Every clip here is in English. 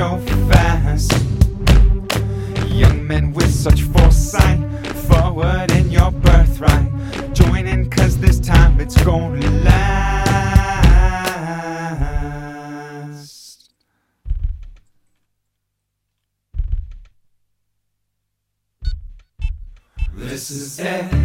so fast. Young men with such foresight, forward in your birthright. Join in, cause this time it's gonna last. This is it.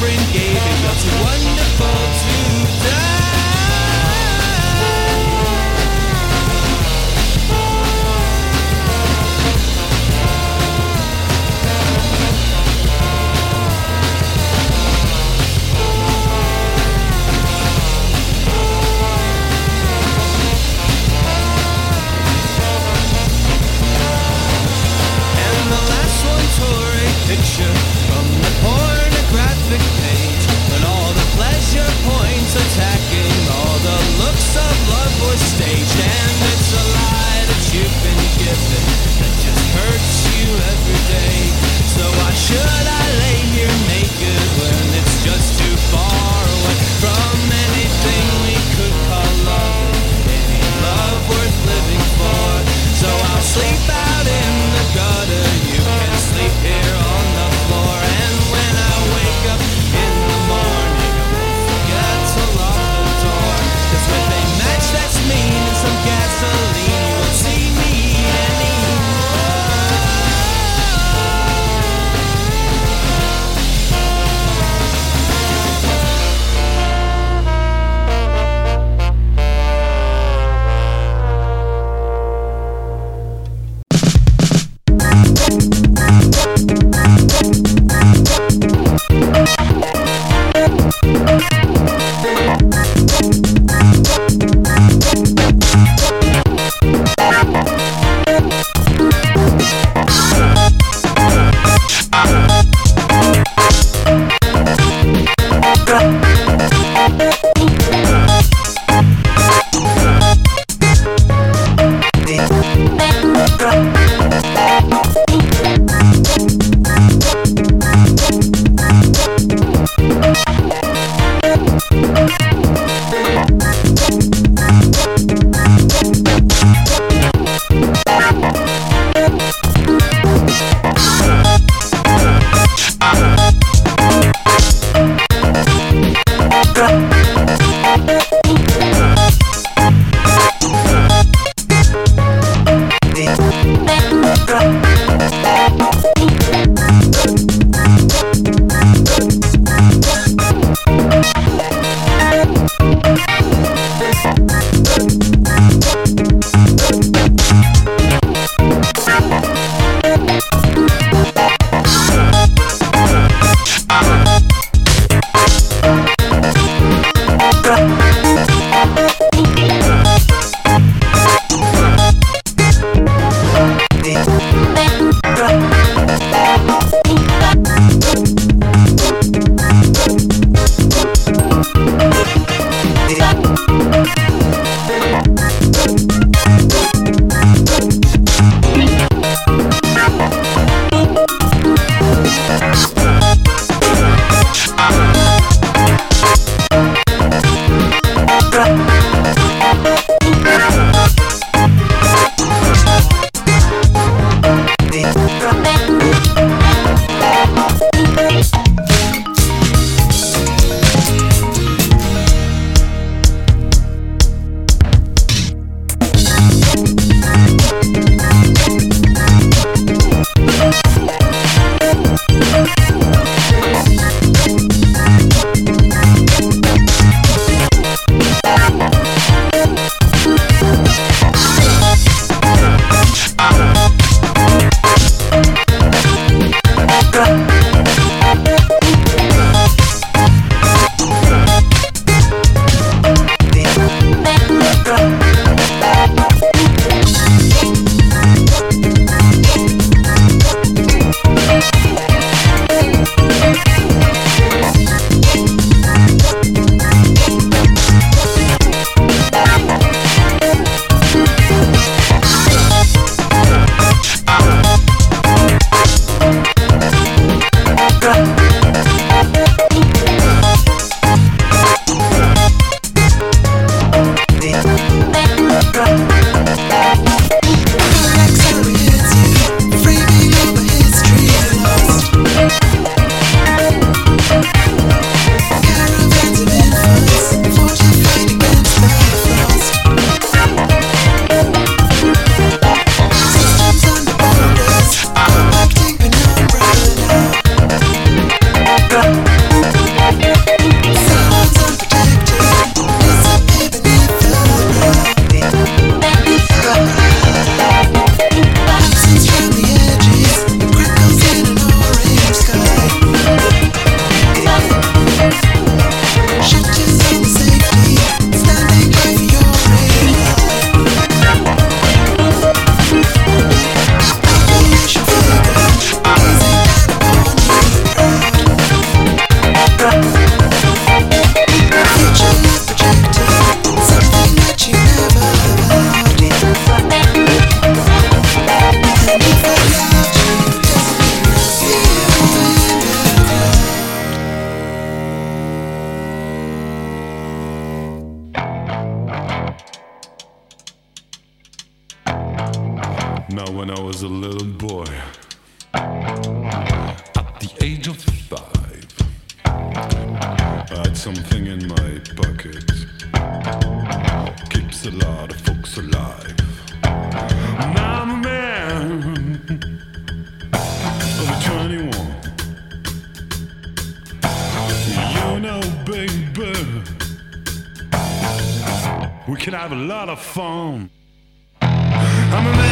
Boyfriend gave you you're too start out when I was a little boy. At the age of five, I had something in my pocket. Keeps a lot of folks alive. Now I'm a man of 21. You know, baby, we can have a lot of fun. I'm a man.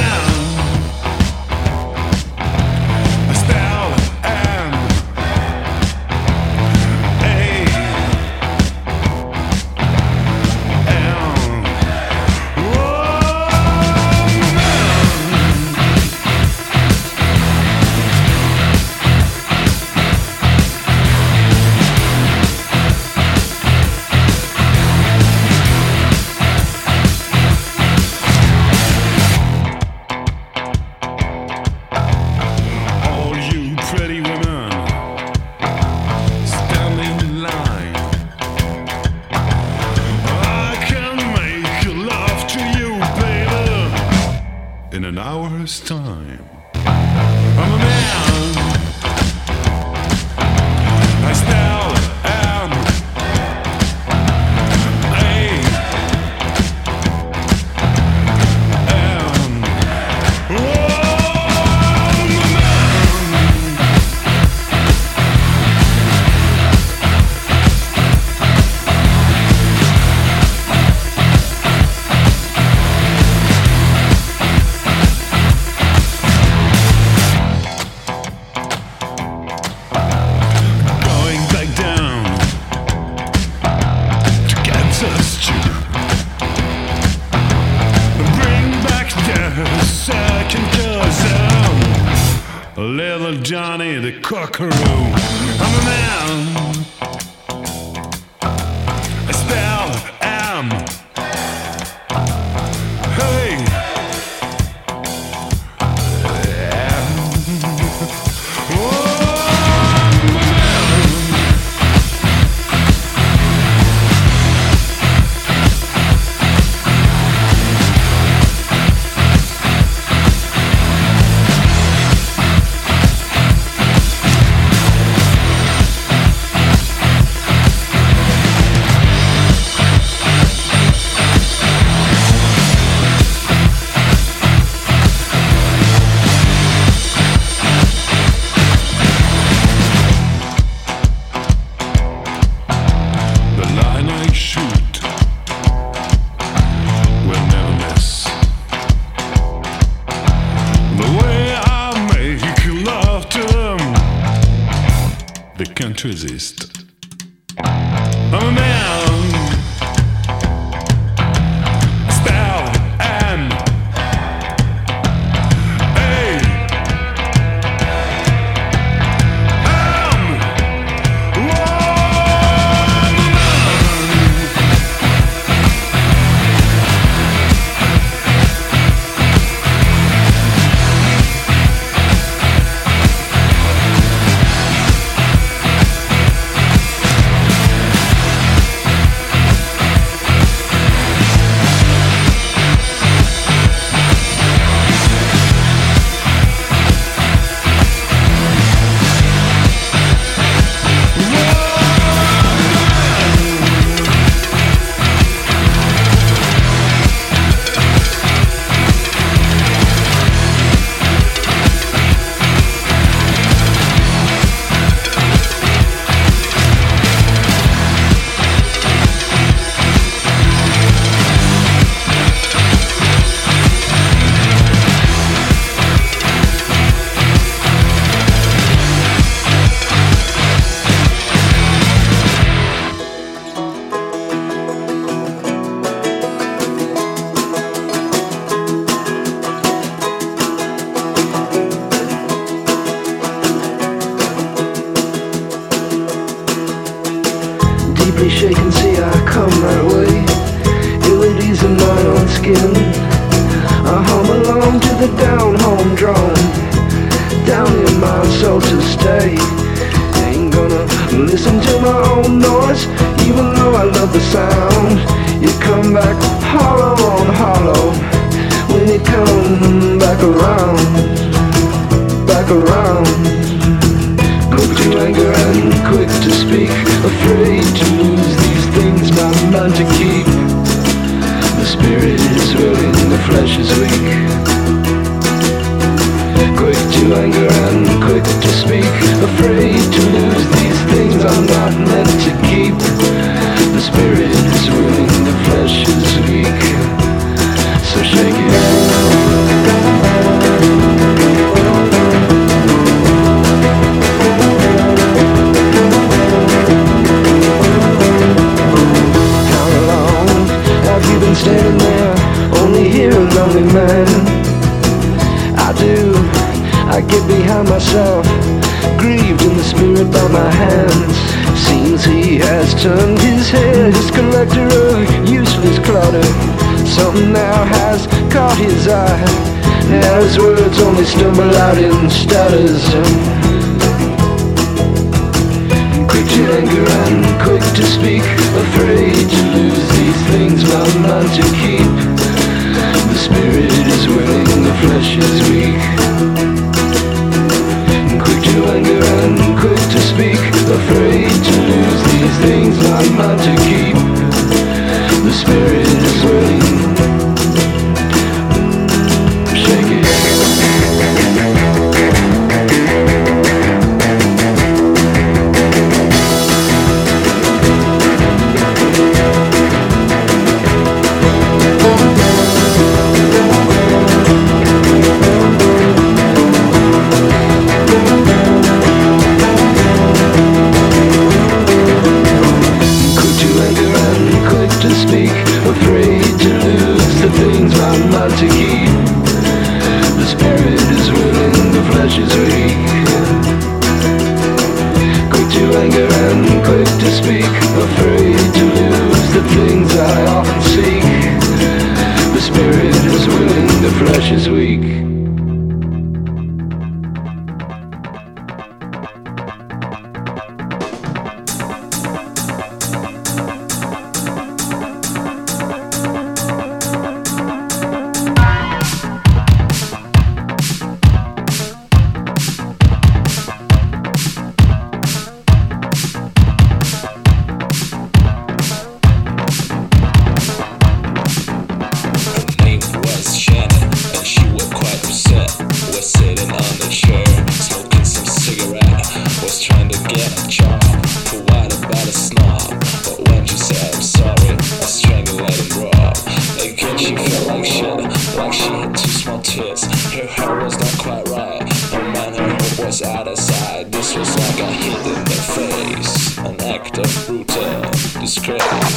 I'm not meant to keep stumble out in stutters. Quick to anger and quick to speak. out of sight This was like a hit in the face, an act of brutal disgrace.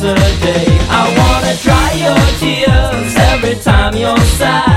Saturday. I wanna dry your tears every time you're sad.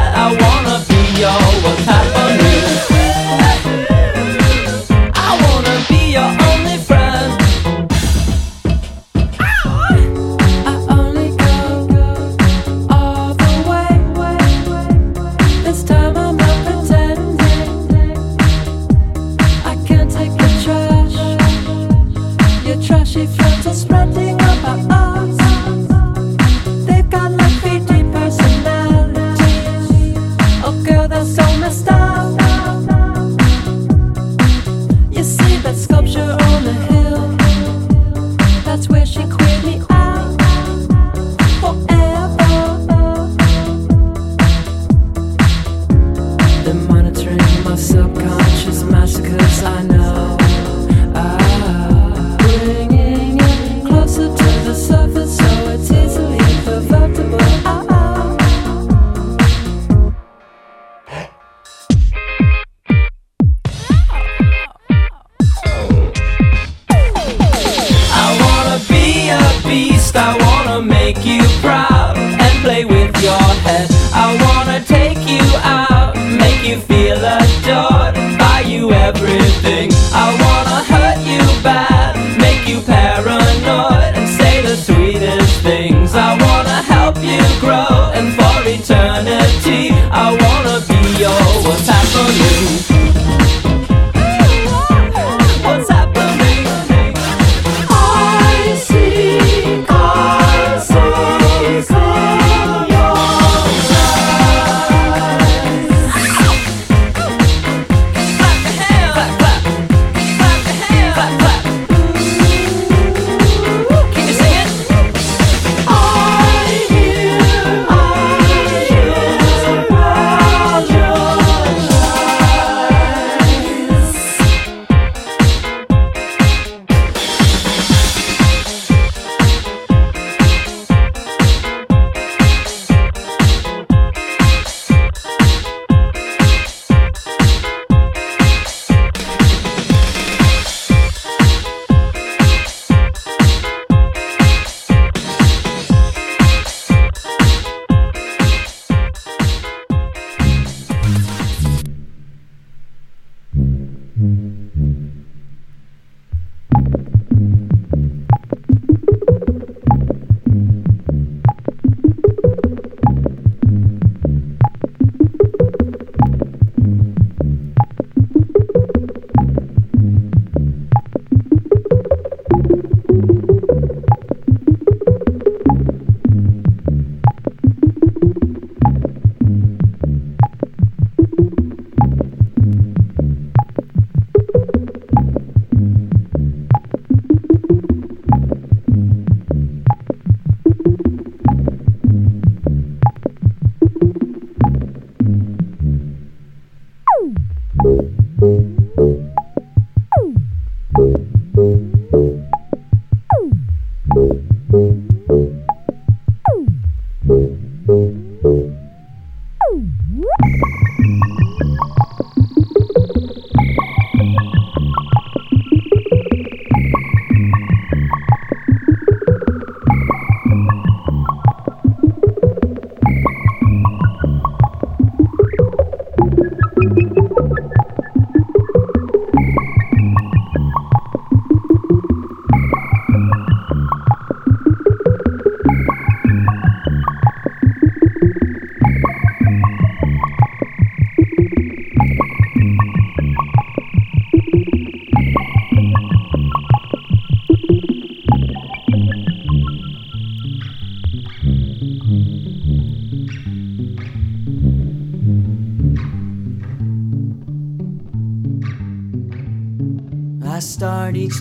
I wanna take you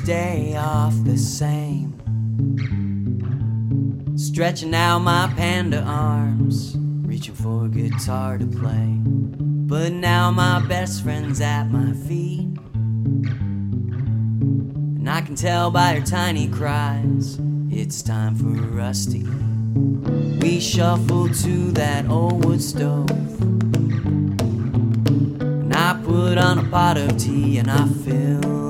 day off the same. Stretching out my panda arms, reaching for a guitar to play. But now my best friend's at my feet. And I can tell by her tiny cries, it's time for Rusty. We shuffle to that old wood stove. And I put on a pot of tea and I fill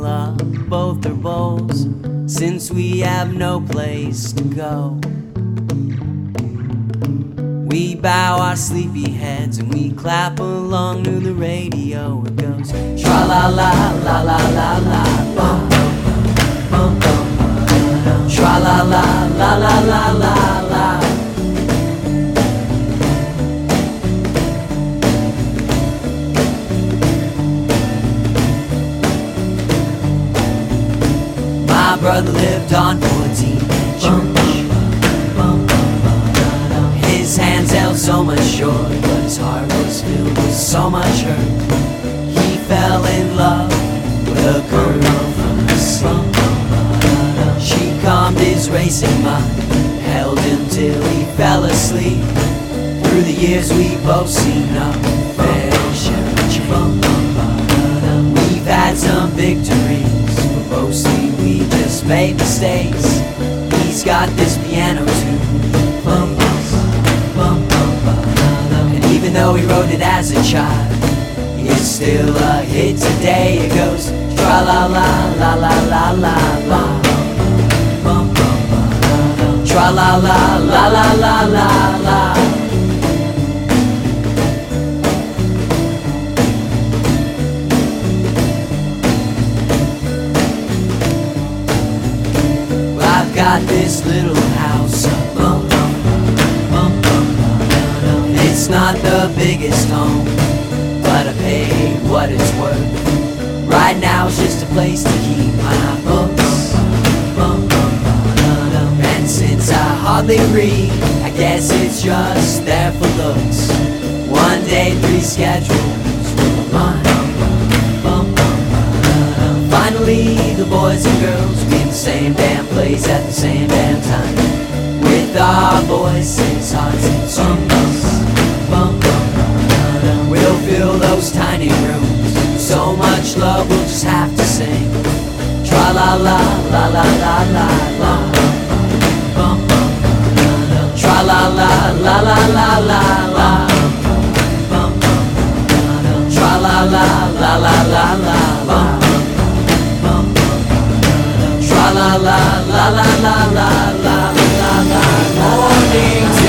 up both their bowls. Since we have no place to go. We bow our sleepy heads and we clap along to the radio. It goes tra la la la la la la bum bum bum tra la la la la la la brother lived on 14 His hands held so much joy, but his heart was filled with so much hurt. He fell in love with a girl from the slum. She calmed his racing mind, held him till he fell asleep. Through the years we both seen a fair share. We've had some victories, but mostly made mistakes. He's got this piano tune he plays. And even though he wrote it as a child, it's still a hit today. It goes tra la la la la la la la. Tra la la la la la la la. This little house up bum, bum, bum, bum. It's not the biggest home, but I paid what it's worth. Right now it's just a place to keep my books. Bum, bum, bum, And since I hardly read, I guess it's just there for looks. One day, three schedules will. Finally, the boys and girls the same damn place at the same damn time. With our voices, hearts, and bum. We'll fill those tiny rooms. So much love we'll just have to sing. Tra la la la la la la la. Bum, bum. Tra la la la la la la la. Bum, bum. Tra la la la la la la la la la la la la la la la la morning